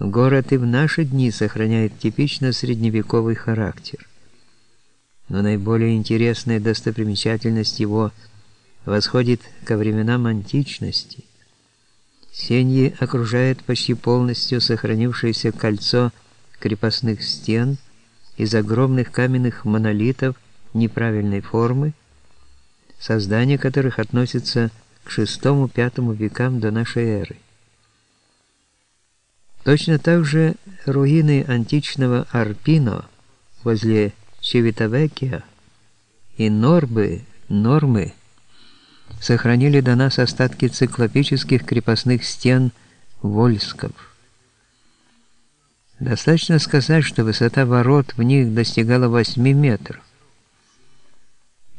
Город и в наши дни сохраняет типично средневековый характер. Но наиболее интересная достопримечательность его восходит ко временам античности. Сеньи окружает почти полностью сохранившееся кольцо крепостных стен из огромных каменных монолитов неправильной формы, создание которых относится к VI-V векам до нашей эры. Точно так же руины античного Арпино возле Чевитавекия и Норбы, Нормы сохранили до нас остатки циклопических крепостных стен Вольсков. Достаточно сказать, что высота ворот в них достигала 8 метров.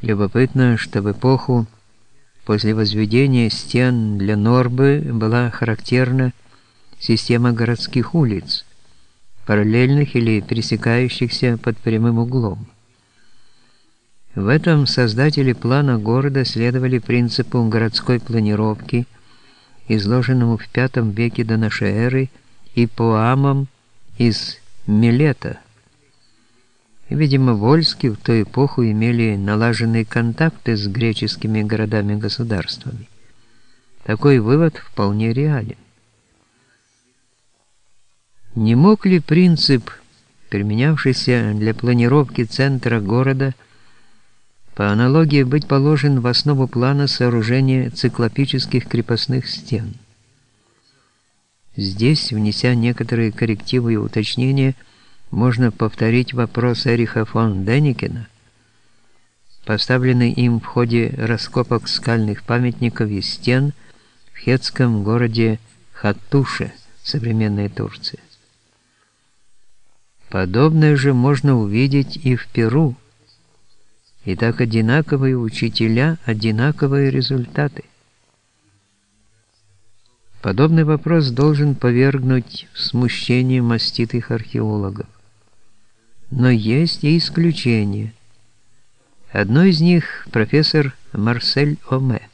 Любопытно, что в эпоху после возведения стен для Норбы была характерна система городских улиц, параллельных или пересекающихся под прямым углом. В этом создатели плана города следовали принципу городской планировки, изложенному в V веке до нашей эры и поамам из Милета. Видимо, Вольски в ту эпоху имели налаженные контакты с греческими городами-государствами. Такой вывод вполне реален. Не мог ли принцип, применявшийся для планировки центра города, по аналогии быть положен в основу плана сооружения циклопических крепостных стен? Здесь, внеся некоторые коррективы и уточнения, можно повторить вопрос Эриха фон Деникена, поставленный им в ходе раскопок скальных памятников и стен в хетском городе Хаттуше, современная Турция. Подобное же можно увидеть и в Перу. И так одинаковые учителя, одинаковые результаты. Подобный вопрос должен повергнуть в смущение маститых археологов. Но есть и исключения. Одно из них – профессор Марсель Оме.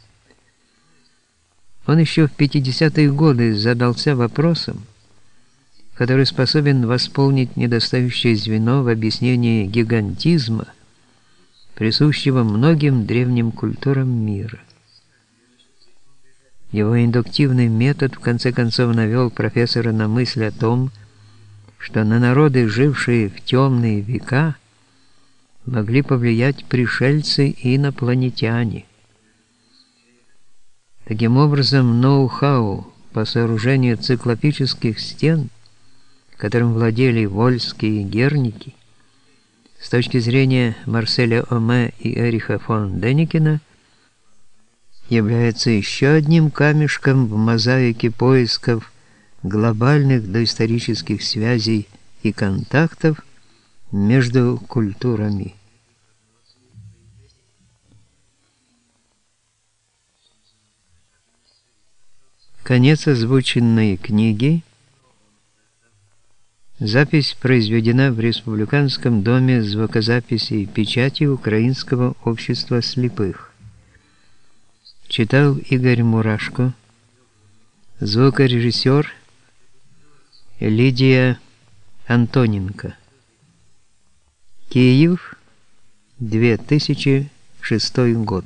Он еще в 50-е годы задался вопросом, который способен восполнить недостающее звено в объяснении гигантизма, присущего многим древним культурам мира. Его индуктивный метод в конце концов навел профессора на мысль о том, что на народы, жившие в темные века, могли повлиять пришельцы и инопланетяне. Таким образом, ноу-хау по сооружению циклопических стен – которым владели вольские герники, с точки зрения Марселя Оме и Эриха фон Деникина, является еще одним камешком в мозаике поисков глобальных доисторических связей и контактов между культурами. Конец озвученной книги Запись произведена в Республиканском доме звукозаписи и печати Украинского общества слепых. Читал Игорь Мурашко, звукорежиссер Лидия Антоненко. Киев, 2006 год.